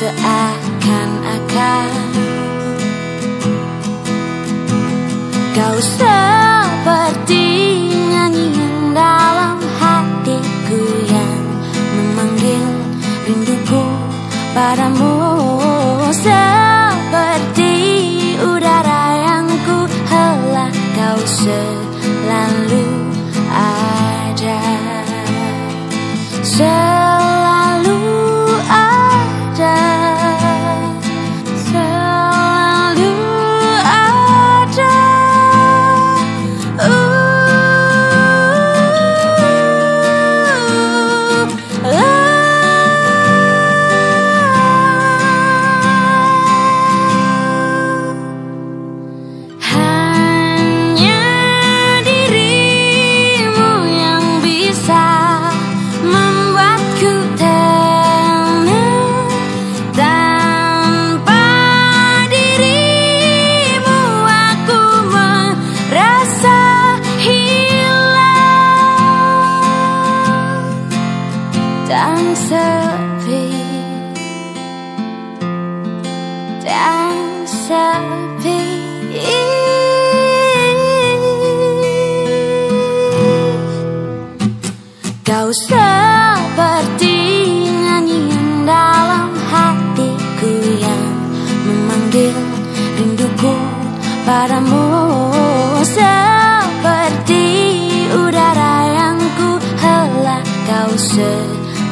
的爱。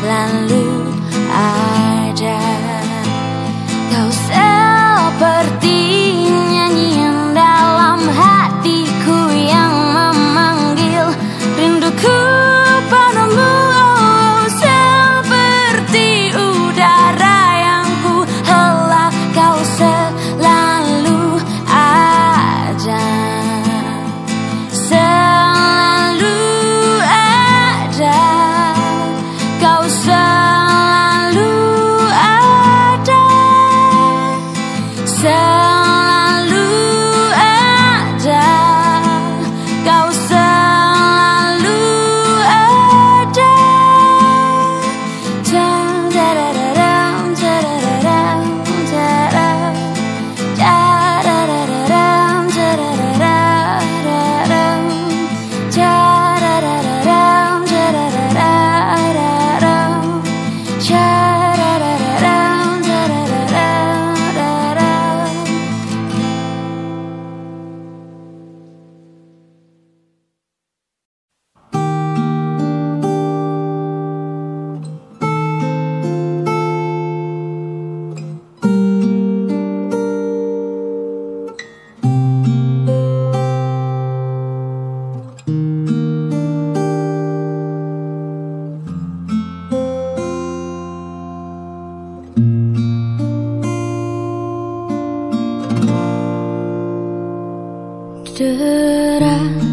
Selalu ada Deras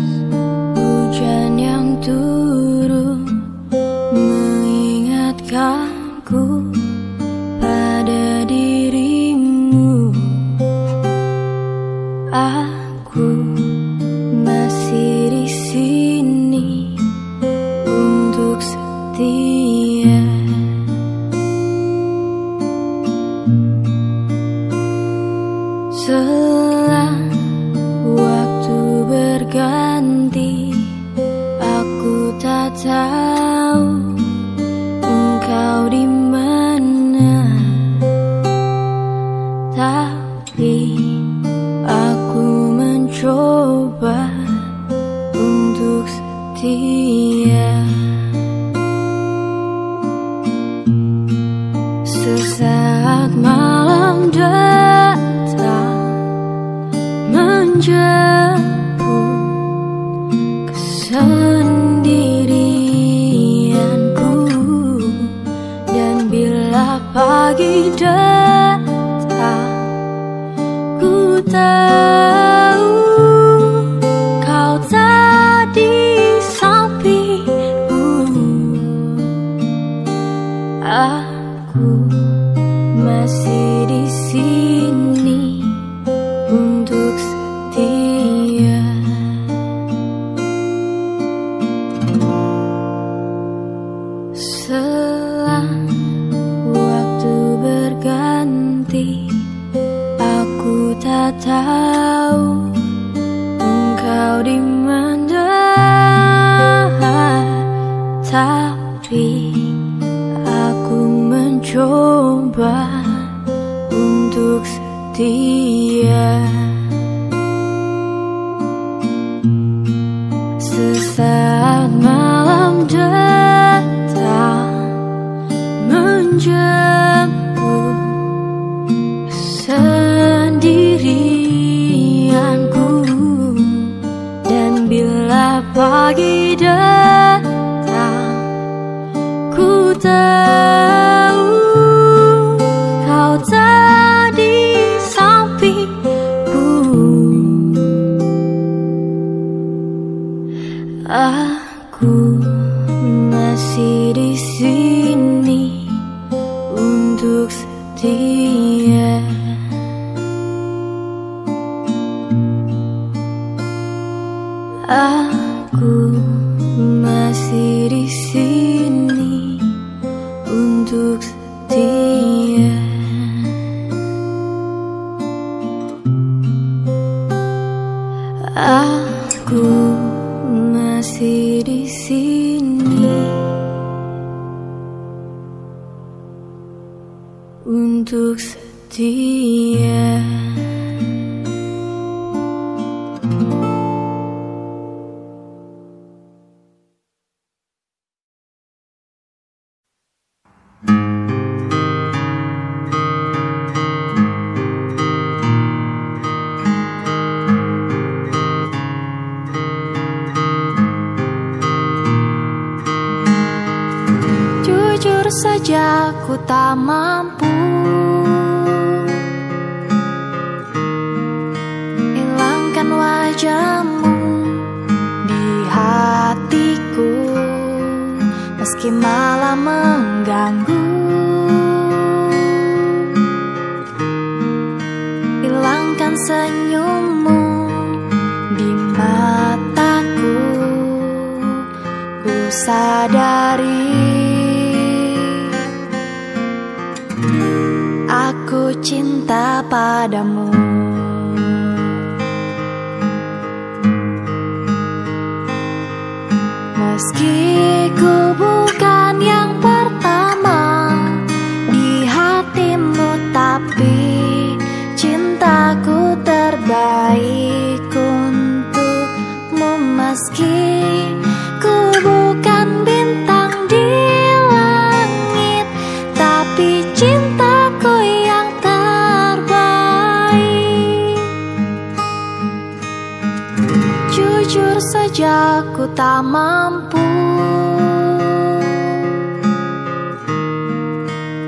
nanti Aku tak tahu Engkau di Jujur saja ku tak mampu kepadamu. tak mampu.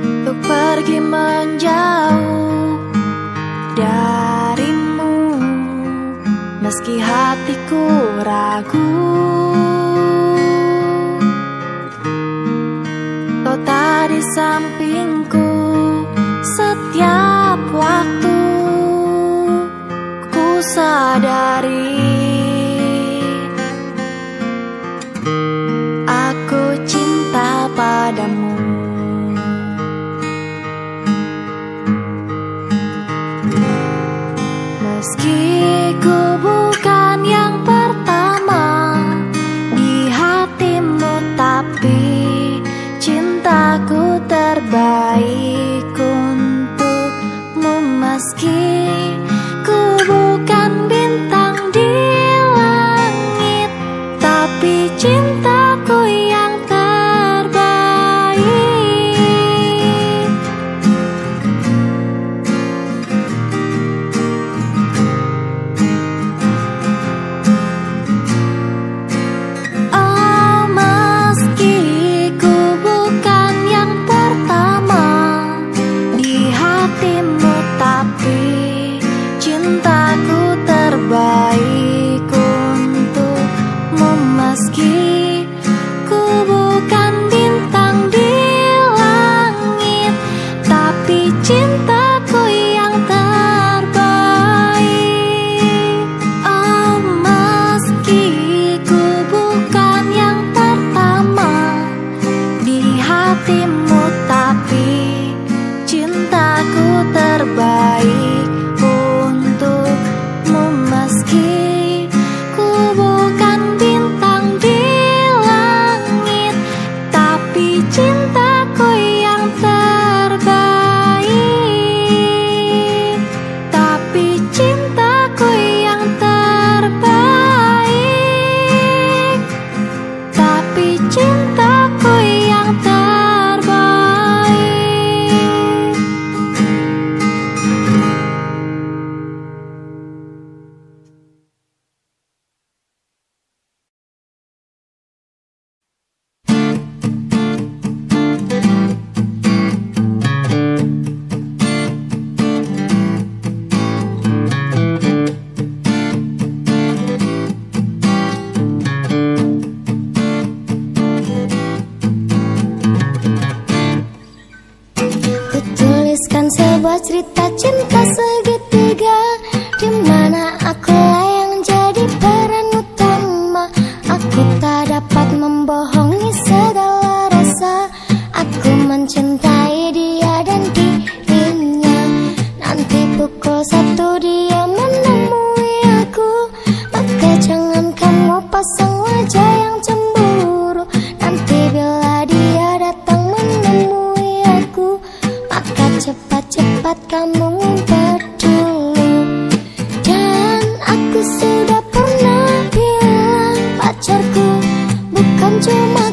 Untuk pergi menjauh darimu Meski hatiku ragu. Kau tak di sampingku setiap waktu Ku sadari Bukan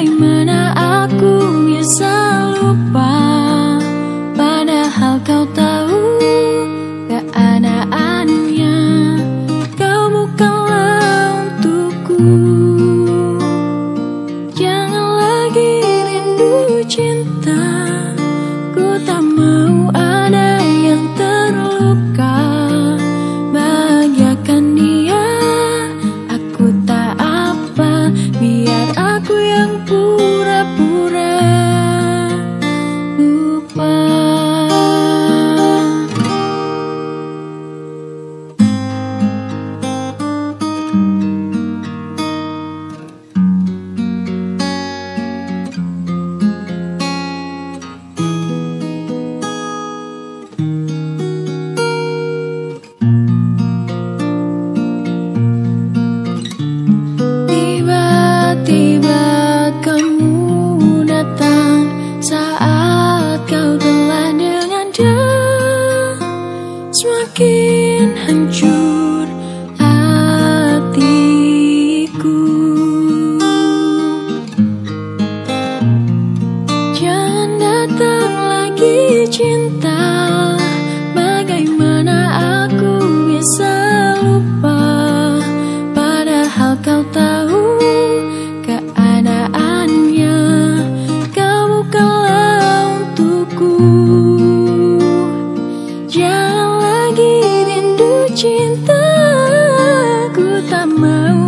bagaimana aku bisa mau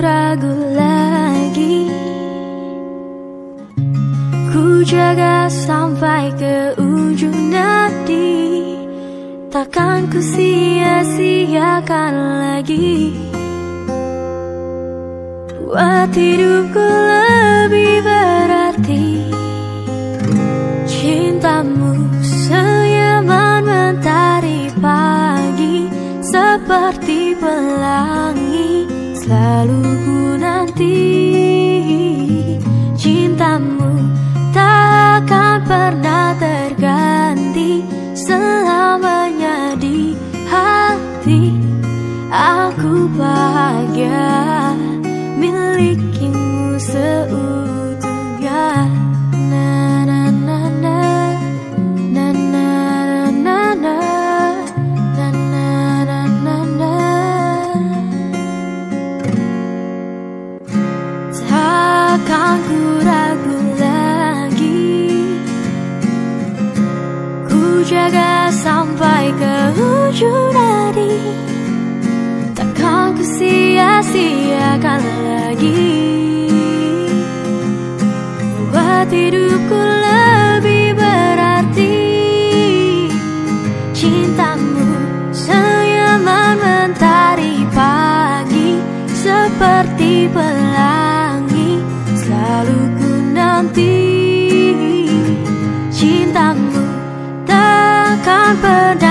ragu lagi. Ku jaga sampai ke ujung nadi Takkan ku sia-siakan lagi. Buat hidupku lebih berarti. Cintamu senyaman mentari pagi Seperti pelangi selalu aku bahagia. Takkan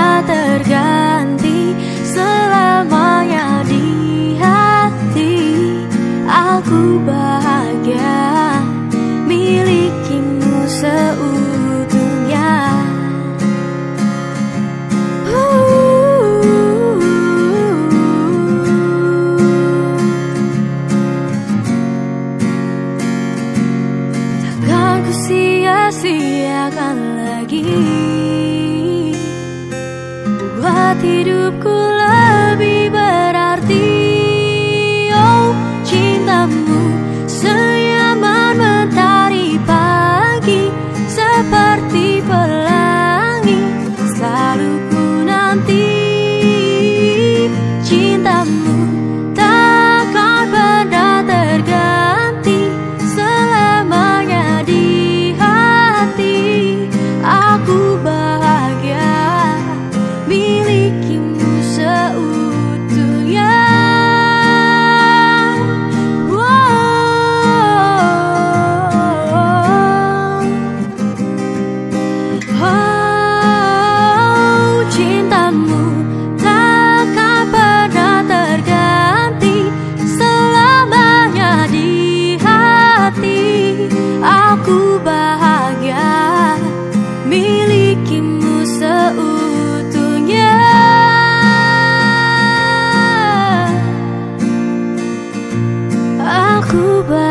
Bahagia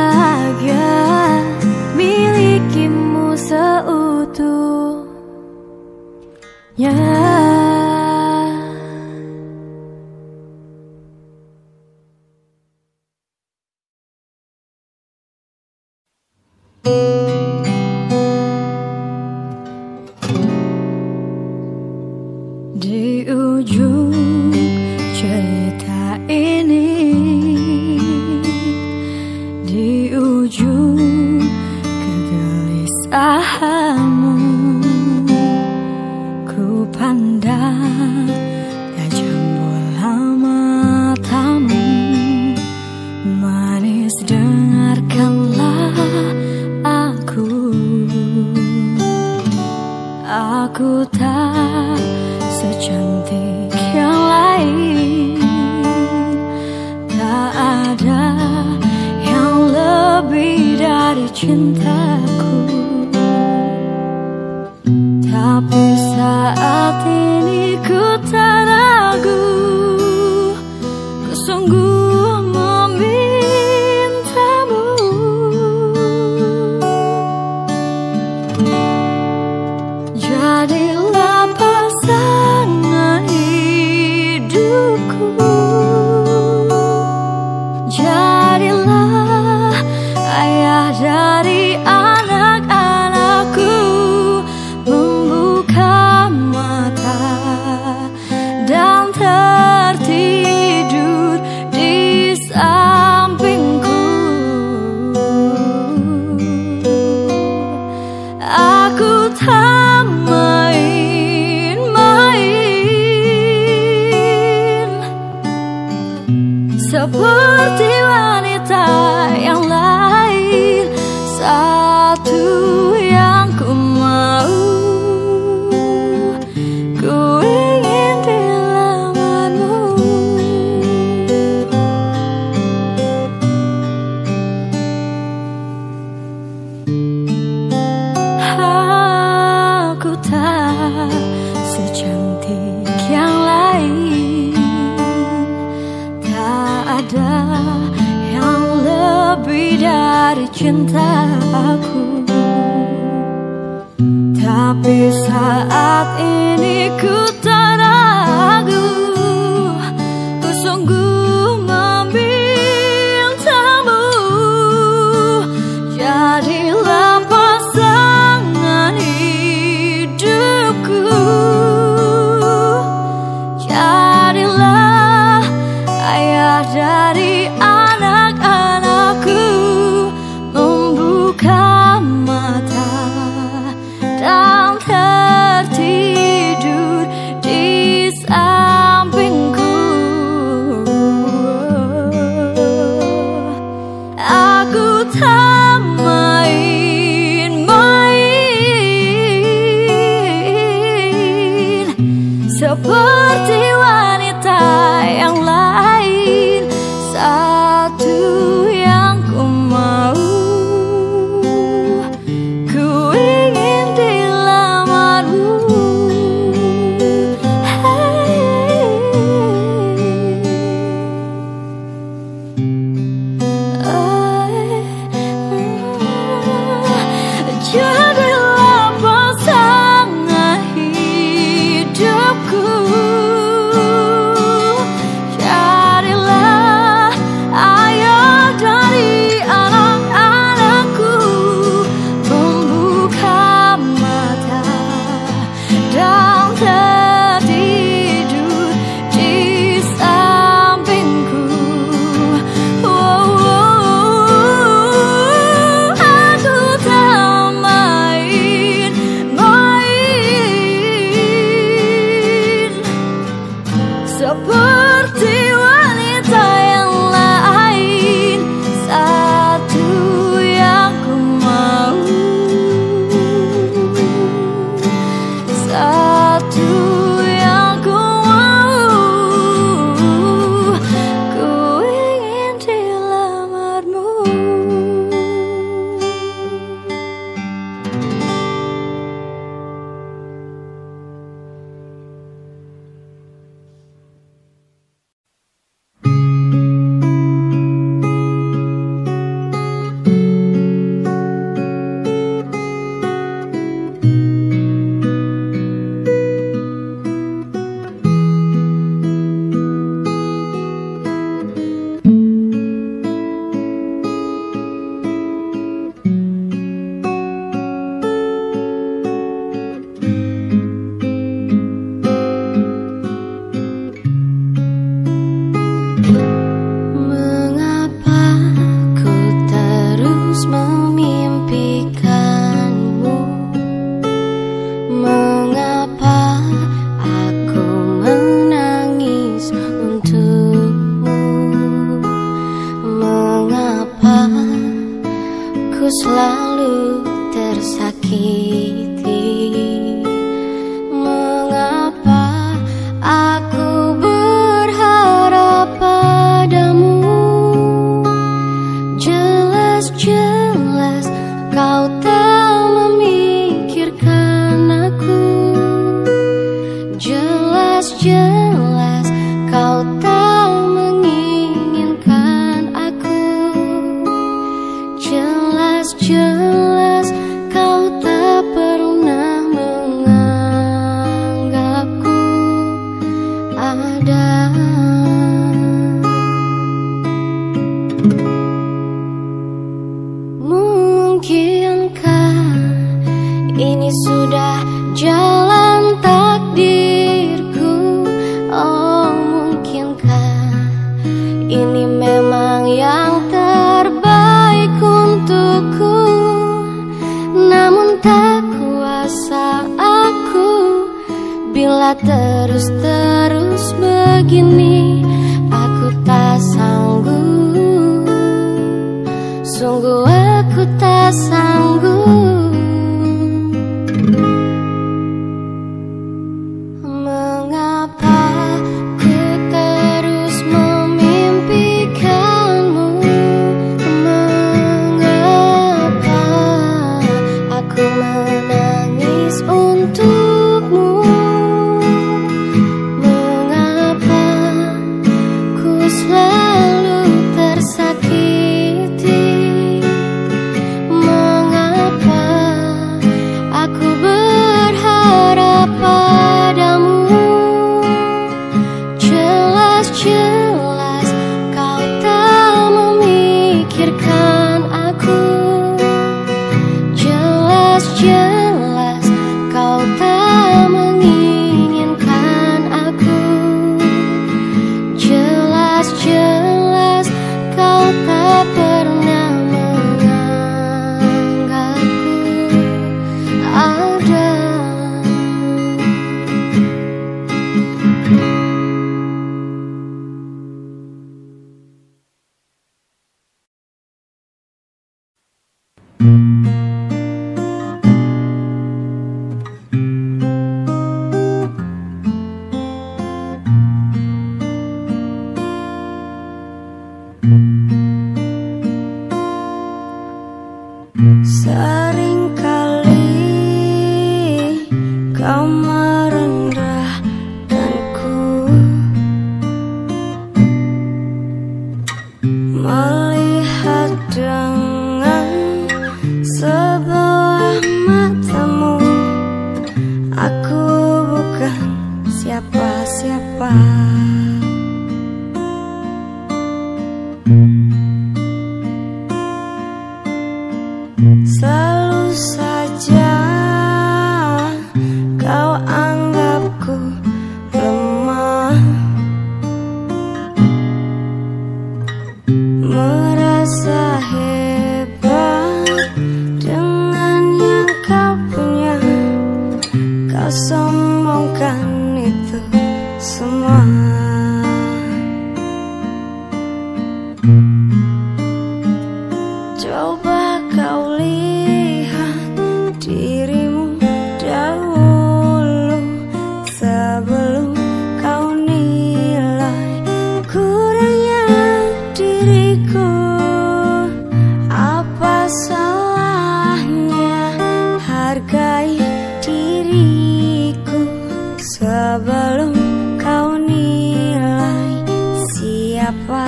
Apa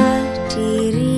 diri.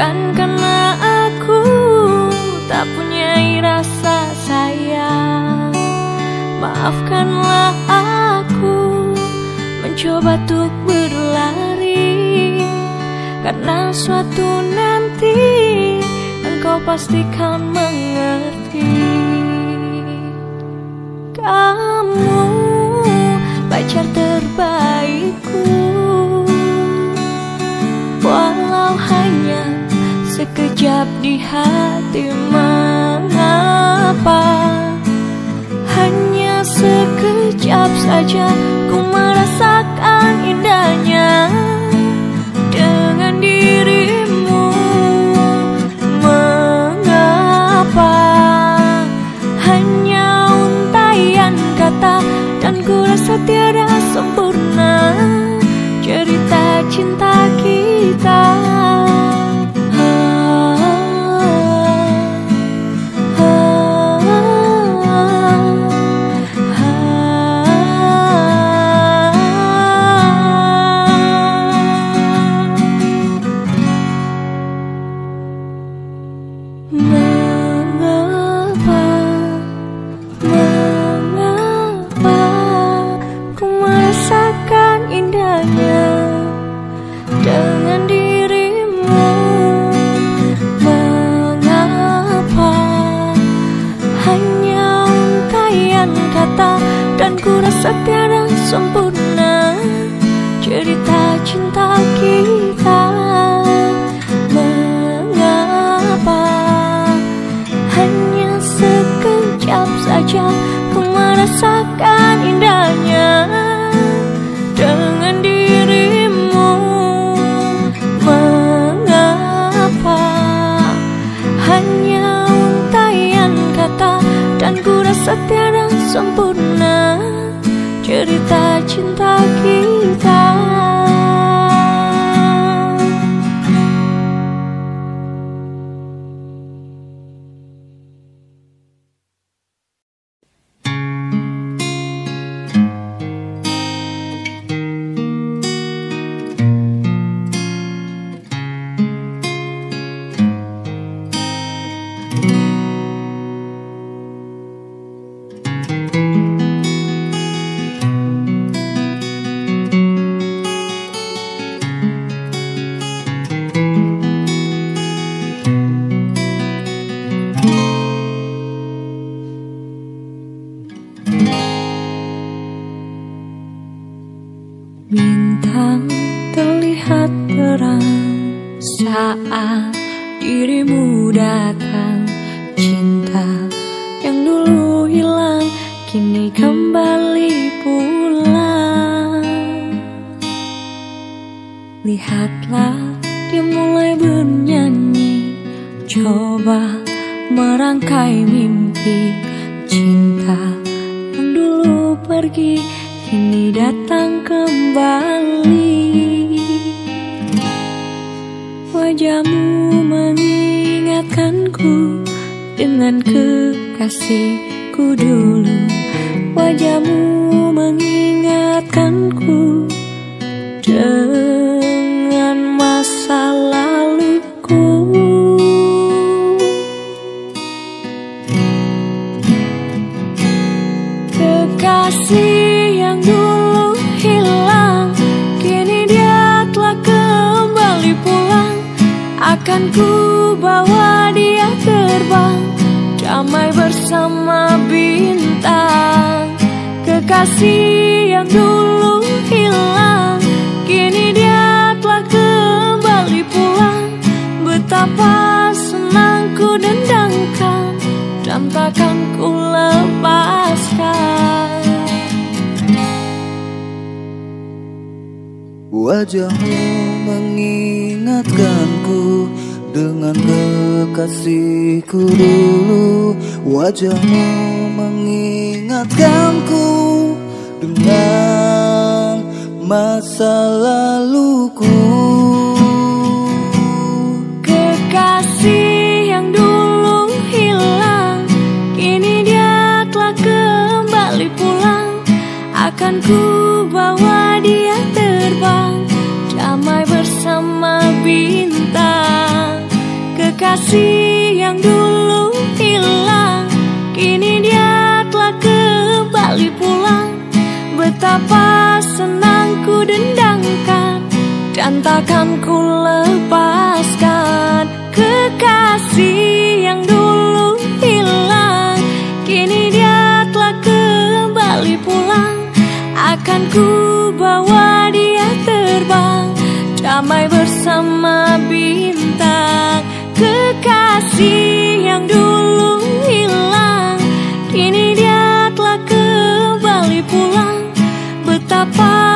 Bukan karena aku tak punya rasa sayang. Maafkanlah aku mencoba untuk berlari. Karena suatu nanti engkau pasti kan mengerti. Kamu pacar terbaikku. Walau hanya sekejap di hati mengapa? Hanya sekejap saja ku merasakan indahnya. Dengan dirimu mengapa? Hanya untaian kata dan ku rasa tiada sempurna. Cerita cinta kita. Coba merangkai mimpi cinta yang dulu pergi kini datang kembali. Wajahmu mengingatkanku dengan kekasihku dulu. Wajahmu mengingatkanku dengan masalah Akan ku bawa dia terbang Damai bersama bintang. Kekasih yang dulu hilang Kini dia telah kembali pulang. Betapa senang ku dendangkan Dan takkan ku lepaskan. Wajahmu mengingatkanku dengan kekasihku dulu Wajahmu mengingatkanku. Dengan masa laluku. Kekasih yang dulu hilang Kini dia telah kembali pulang. Akan ku bawa dia Betapa senang ku dendangkan Dan takkan ku lepaskan. Kekasih yang dulu hilang Kini dia telah kembali pulang. Akan ku bawa dia terbang Damai bersama bintang. Kekasih yang dulu hilang Kini dia telah kembali pulang. apart.